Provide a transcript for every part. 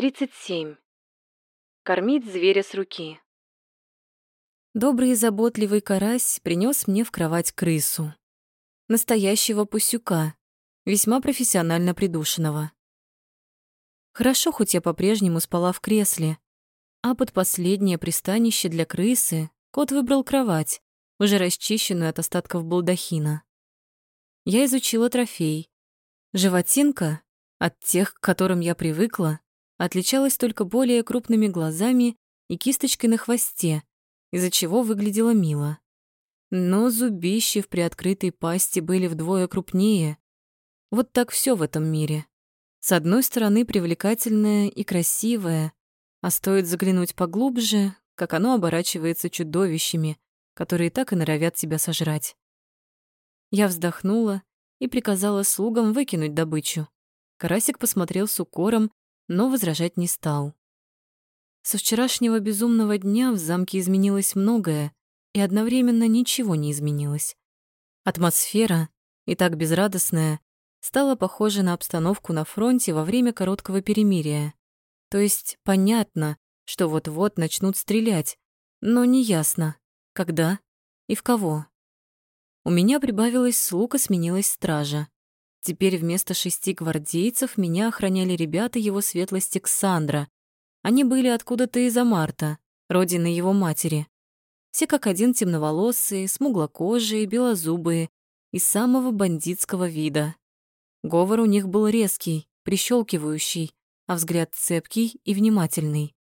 37. Кормить зверя с руки. Добрый и заботливый карась принес мне в кровать крысу. Настоящего пусюка, весьма профессионально придушенного. Хорошо, хоть я по-прежнему спала в кресле, а под последнее пристанище для крысы кот выбрал кровать, уже расчищенную от остатков балдахина. Я изучила трофей. Животинка, от тех, к которым я привыкла, отличалась только более крупными глазами и кисточкой на хвосте, из-за чего выглядела мило. Но зубищи в приоткрытой пасти были вдвое крупнее. Вот так все в этом мире. С одной стороны, привлекательное и красивое, а стоит заглянуть поглубже, как оно оборачивается чудовищами, которые так и норовят тебя сожрать. Я вздохнула и приказала слугам выкинуть добычу. Карасик посмотрел с укором но возражать не стал. Со вчерашнего безумного дня в замке изменилось многое, и одновременно ничего не изменилось. Атмосфера, и так безрадостная, стала похожа на обстановку на фронте во время короткого перемирия. То есть понятно, что вот-вот начнут стрелять, но неясно, когда и в кого. У меня прибавилось слуг и сменилась стража. Теперь вместо шести гвардейцев меня охраняли ребята его светлости Ксандра. Они были откуда-то из Амарта, родины его матери. Все как один темноволосые, смуглокожие, белозубые и самого бандитского вида. Говор у них был резкий, прищелкивающий, а взгляд цепкий и внимательный.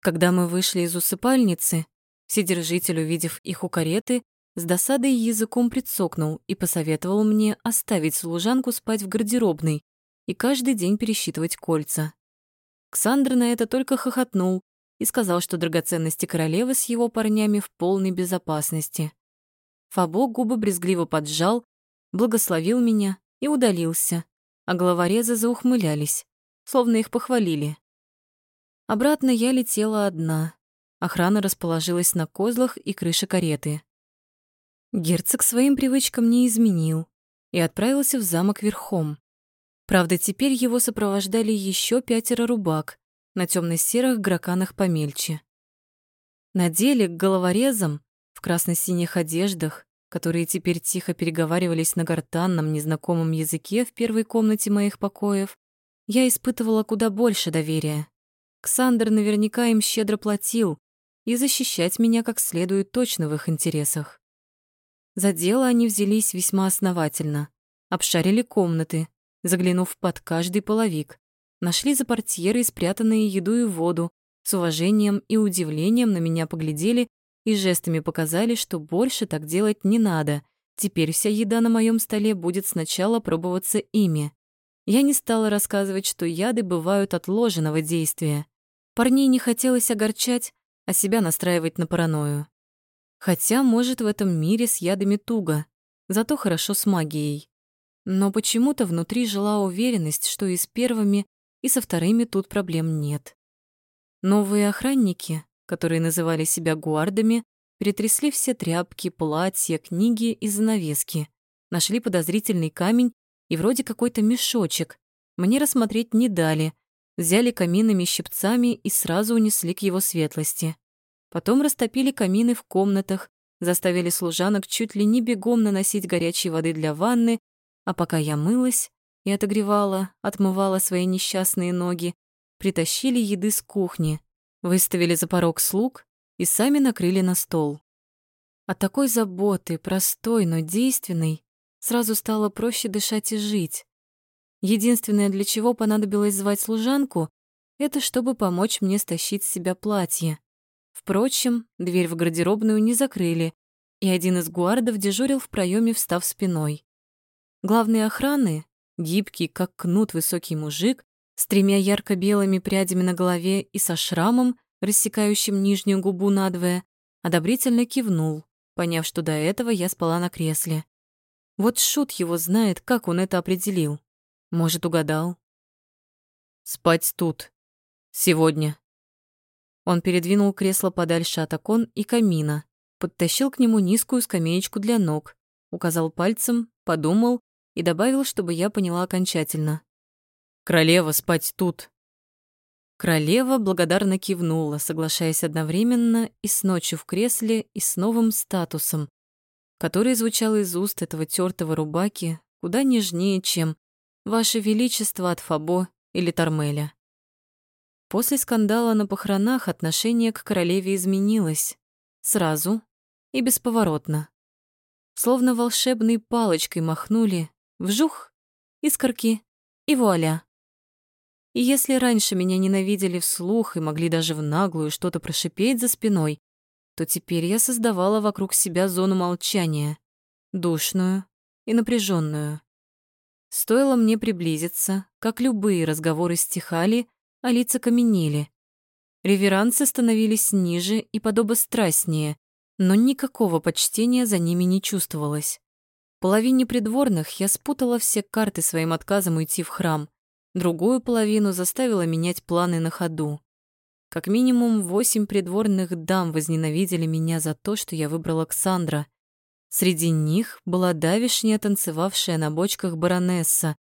Когда мы вышли из усыпальницы, Вседержитель, увидев их у кареты, с досадой языком прицокнул и посоветовал мне оставить служанку спать в гардеробной и каждый день пересчитывать кольца. Ксандр на это только хохотнул и сказал, что драгоценности королевы с его парнями в полной безопасности. Фабо губы брезгливо поджал, благословил меня и удалился, а головорезы заухмылялись, словно их похвалили. Обратно я летела одна. Охрана расположилась на козлах и крыше кареты. Герцог своим привычкам не изменил и отправился в замок верхом. Правда, теперь его сопровождали еще пятеро рубак на темно-серых граканах помельче. На деле к головорезам в красно-синих одеждах, которые теперь тихо переговаривались на гортанном незнакомом языке в первой комнате моих покоев, я испытывала куда больше доверия. Ксандр наверняка им щедро платил, и защищать меня как следует точно в их интересах. За дело они взялись весьма основательно. Обшарили комнаты, заглянув под каждый половик. Нашли за портьерой спрятанные еду и воду, с уважением и удивлением на меня поглядели и жестами показали, что больше так делать не надо. Теперь вся еда на моем столе будет сначала пробоваться ими. Я не стала рассказывать, что яды бывают отложенного действия. Парней не хотелось огорчать, а себя настраивать на паранойю. Хотя, может, в этом мире с ядами туго, зато хорошо с магией. Но почему-то внутри жила уверенность, что и с первыми, и со вторыми тут проблем нет. Новые охранники, которые называли себя гуардами, перетрясли все тряпки, платья, книги и занавески, нашли подозрительный камень и вроде какой-то мешочек. Мне рассмотреть не дали, взяли каминными щипцами и сразу унесли к его светлости. Потом растопили камины в комнатах, заставили служанок чуть ли не бегом наносить горячей воды для ванны, а пока я мылась и отогревала, отмывала свои несчастные ноги, притащили еды с кухни, выставили за порог слуг и сами накрыли на стол. От такой заботы, простой, но действенной, сразу стало проще дышать и жить. Единственное, для чего понадобилось звать служанку, это чтобы помочь мне стащить с себя платье. Впрочем, дверь в гардеробную не закрыли, и один из гуардов дежурил в проеме, встав спиной. Главные охраны, гибкий, как кнут высокий мужик, с тремя ярко-белыми прядями на голове и со шрамом, рассекающим нижнюю губу надвое, одобрительно кивнул, поняв, что до этого я спала на кресле. Вот шут его знает, как он это определил. Может, угадал. «Спать тут. Сегодня», он передвинул кресло подальше от окон и камина, подтащил к нему низкую скамеечку для ног, указал пальцем, подумал и добавил, чтобы я поняла окончательно. «Королева спать тут!» Королева благодарно кивнула, соглашаясь одновременно и с ночью в кресле, и с новым статусом, который звучал из уст этого тертого рубаки куда нежнее, чем «Ваше Величество от Фабо» или Тормеля. После скандала на похоронах отношение к королеве изменилось. Сразу и бесповоротно. Словно волшебной палочкой махнули, вжух, искорки и вуаля. И если раньше меня ненавидели вслух и могли даже в наглую что-то прошипеть за спиной, то теперь я создавала вокруг себя зону молчания, душную и напряженную. Стоило мне приблизиться, как любые разговоры стихали, а лица каменели. Реверансы становились ниже и подобострастнее, но никакого почтения за ними не чувствовалось. Половине придворных я спутала все карты своим отказом уйти в храм, другую половину заставила менять планы на ходу. Как минимум восемь придворных дам возненавидели меня за то, что я выбрала Ксандра. Среди них была давишняя танцевавшая на бочках баронесса,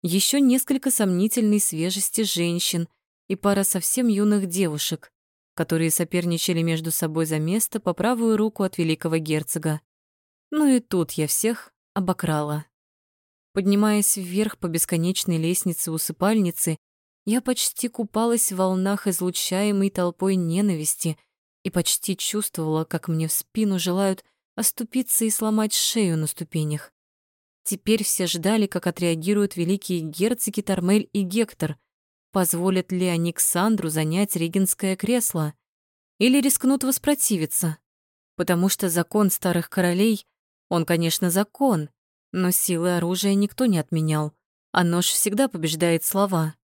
еще несколько сомнительной свежести женщин и пара совсем юных девушек, которые соперничали между собой за место по правую руку от великого герцога. Ну и тут я всех обокрала. Поднимаясь вверх по бесконечной лестнице усыпальницы, я почти купалась в волнах излучаемой толпой ненависти и почти чувствовала, как мне в спину желают оступиться и сломать шею на ступенях. Теперь все ждали, как отреагируют великие герцоги Тормель и Гектор. Позволят ли они Ксандру занять регенское кресло? Или рискнут воспротивиться? Потому что закон старых королей, он, конечно, закон, но силы оружия никто не отменял, а нож всегда побеждает слова.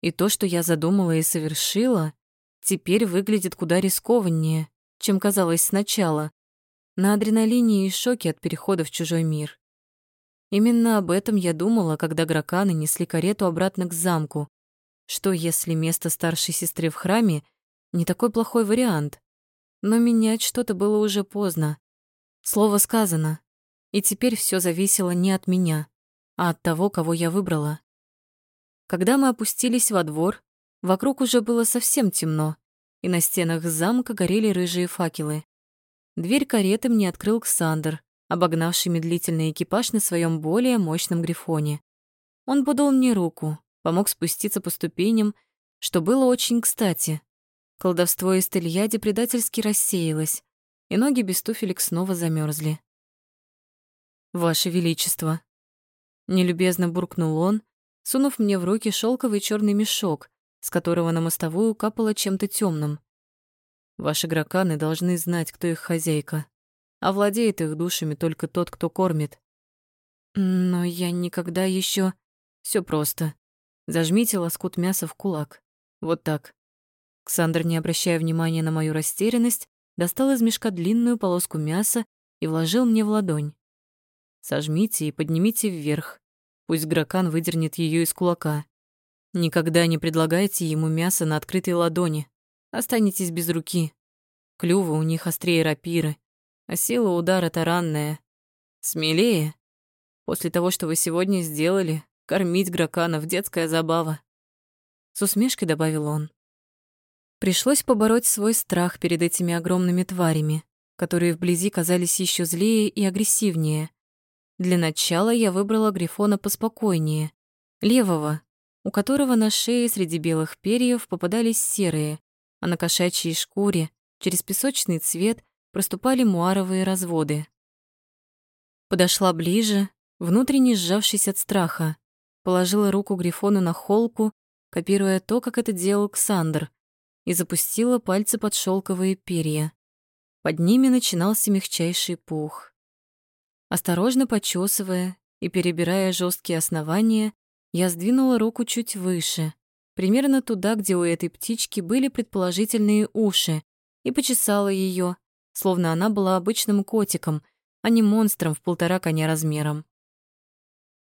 И то, что я задумала и совершила, теперь выглядит куда рискованнее, чем казалось сначала, на адреналине и шоке от перехода в чужой мир. Именно об этом я думала, когда граканы несли карету обратно к замку. Что если место старшей сестры в храме не такой плохой вариант? Но менять что-то было уже поздно. Слово сказано. И теперь все зависело не от меня, а от того, кого я выбрала. Когда мы опустились во двор, вокруг уже было совсем темно, и на стенах замка горели рыжие факелы. Дверь кареты мне открыл Ксандр, обогнавший медлительный экипаж на своем более мощном грифоне. Он подал мне руку, помог спуститься по ступеням, что было очень кстати. Колдовство из Тельяди предательски рассеялось, и ноги без туфелек снова замерзли. «Ваше Величество!» Нелюбезно буркнул он, сунув мне в руки шелковый черный мешок, с которого на мостовую капало чем-то темным. «Ваши граканы должны знать, кто их хозяйка, а владеет их душами только тот, кто кормит». «Но я никогда еще. Все просто. Зажмите лоскут мяса в кулак. Вот так». Ксандр, не обращая внимания на мою растерянность, достал из мешка длинную полоску мяса и вложил мне в ладонь. Сожмите и поднимите вверх. Пусть Гракан выдернет ее из кулака. Никогда не предлагайте ему мясо на открытой ладони. Останетесь без руки. Клювы у них острее рапиры, а сила удара таранная. Смелее. После того, что вы сегодня сделали, кормить Граканов — детская забава. С усмешкой добавил он. Пришлось побороть свой страх перед этими огромными тварями, которые вблизи казались еще злее и агрессивнее. Для начала я выбрала грифона поспокойнее, левого, у которого на шее среди белых перьев попадались серые, а на кошачьей шкуре через песочный цвет проступали муаровые разводы. Подошла ближе, внутренне сжавшись от страха, положила руку грифону на холку, копируя то, как это делал Ксандр, и запустила пальцы под шелковые перья. Под ними начинался мягчайший пух. Осторожно почесывая и перебирая жесткие основания, я сдвинула руку чуть выше, примерно туда, где у этой птички были предположительные уши, и почесала ее, словно она была обычным котиком, а не монстром в полтора коня размером.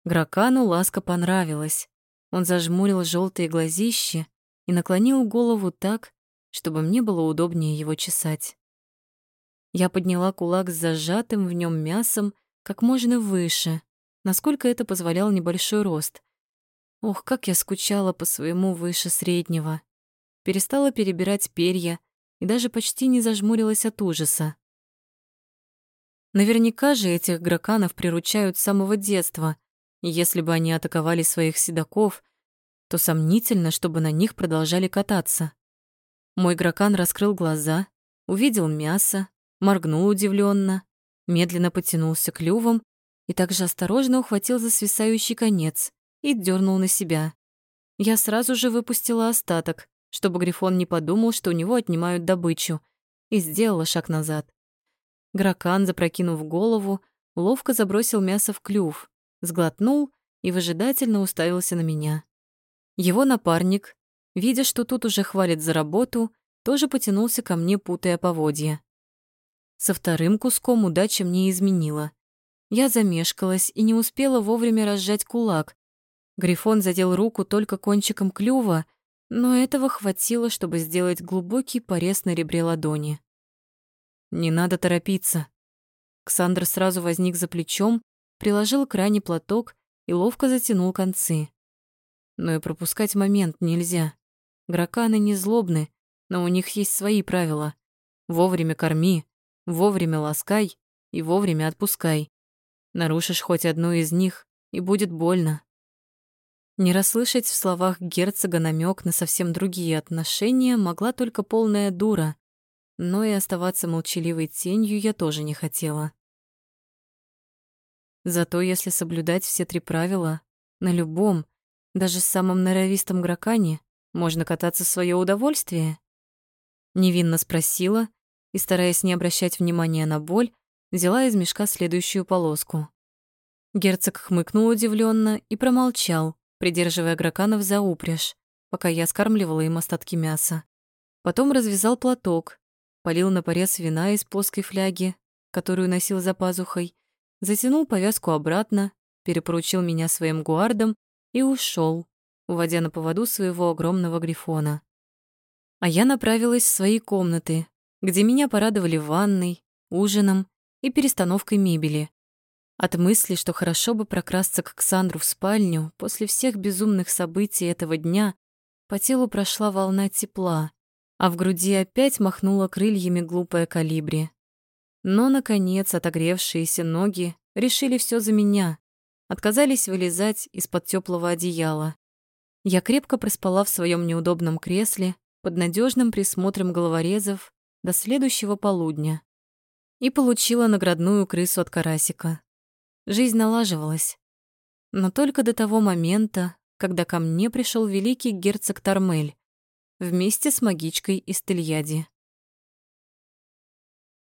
Гракану ласка понравилась. Он зажмурил желтые глазища и наклонил голову так, чтобы мне было удобнее его чесать. Я подняла кулак с зажатым в нем мясом как можно выше, насколько это позволял небольшой рост. Ох, как я скучала по своему выше среднего. перестала перебирать перья и даже почти не зажмурилась от ужаса. Наверняка же этих граканов приручают с самого детства, если бы они атаковали своих седаков, то сомнительно, чтобы на них продолжали кататься. Мой гракан раскрыл глаза, увидел мясо, моргнул удивленно, медленно потянулся клювом и также осторожно ухватил за свисающий конец и дернул на себя. Я сразу же выпустила остаток, чтобы Грифон не подумал, что у него отнимают добычу, и сделала шаг назад. Гракан, запрокинув голову, ловко забросил мясо в клюв, сглотнул и выжидательно уставился на меня. Его напарник, видя, что тут уже хвалит за работу, тоже потянулся ко мне, путая поводья. Со вторым куском удача мне изменила. Я замешкалась и не успела вовремя разжать кулак. Грифон задел руку только кончиком клюва, но этого хватило, чтобы сделать глубокий порез на ребре ладони. «Не надо торопиться». Ксандр сразу возник за плечом, приложил к ране платок и ловко затянул концы. Но и пропускать момент нельзя. Граканы не злобны, но у них есть свои правила. Вовремя корми, вовремя ласкай и вовремя отпускай. Нарушишь хоть одну из них, и будет больно. Не расслышать в словах герцога намек на совсем другие отношения могла только полная дура, но и оставаться молчаливой тенью я тоже не хотела. Зато если соблюдать все три правила, на любом, даже самом норовистом гракане, можно кататься в своё удовольствие. Невинно спросила и, стараясь не обращать внимания на боль, взяла из мешка следующую полоску. Герцог хмыкнул удивленно и промолчал, придерживая граканов за упряжь, пока я скармливала им остатки мяса. Потом развязал платок, полил на порез вина из плоской фляги, которую носил за пазухой, затянул повязку обратно, перепоручил меня своим гуардам и ушел, уводя на поводу своего огромного грифона. А я направилась в свои комнаты, где меня порадовали ванной, ужином и перестановкой мебели. От мысли, что хорошо бы прокрасться к Ксандру в спальню после всех безумных событий этого дня, по телу прошла волна тепла, а в груди опять махнула крыльями глупая калибри. Но, наконец, отогревшиеся ноги решили все за меня, отказались вылезать из-под теплого одеяла. Я крепко проспала в своем неудобном кресле под надежным присмотром головорезов до следующего полудня и получила наградную крысу от карасика. Жизнь налаживалась. Но только до того момента, когда ко мне пришел великий герцог Тормель вместе с магичкой из Тельяди.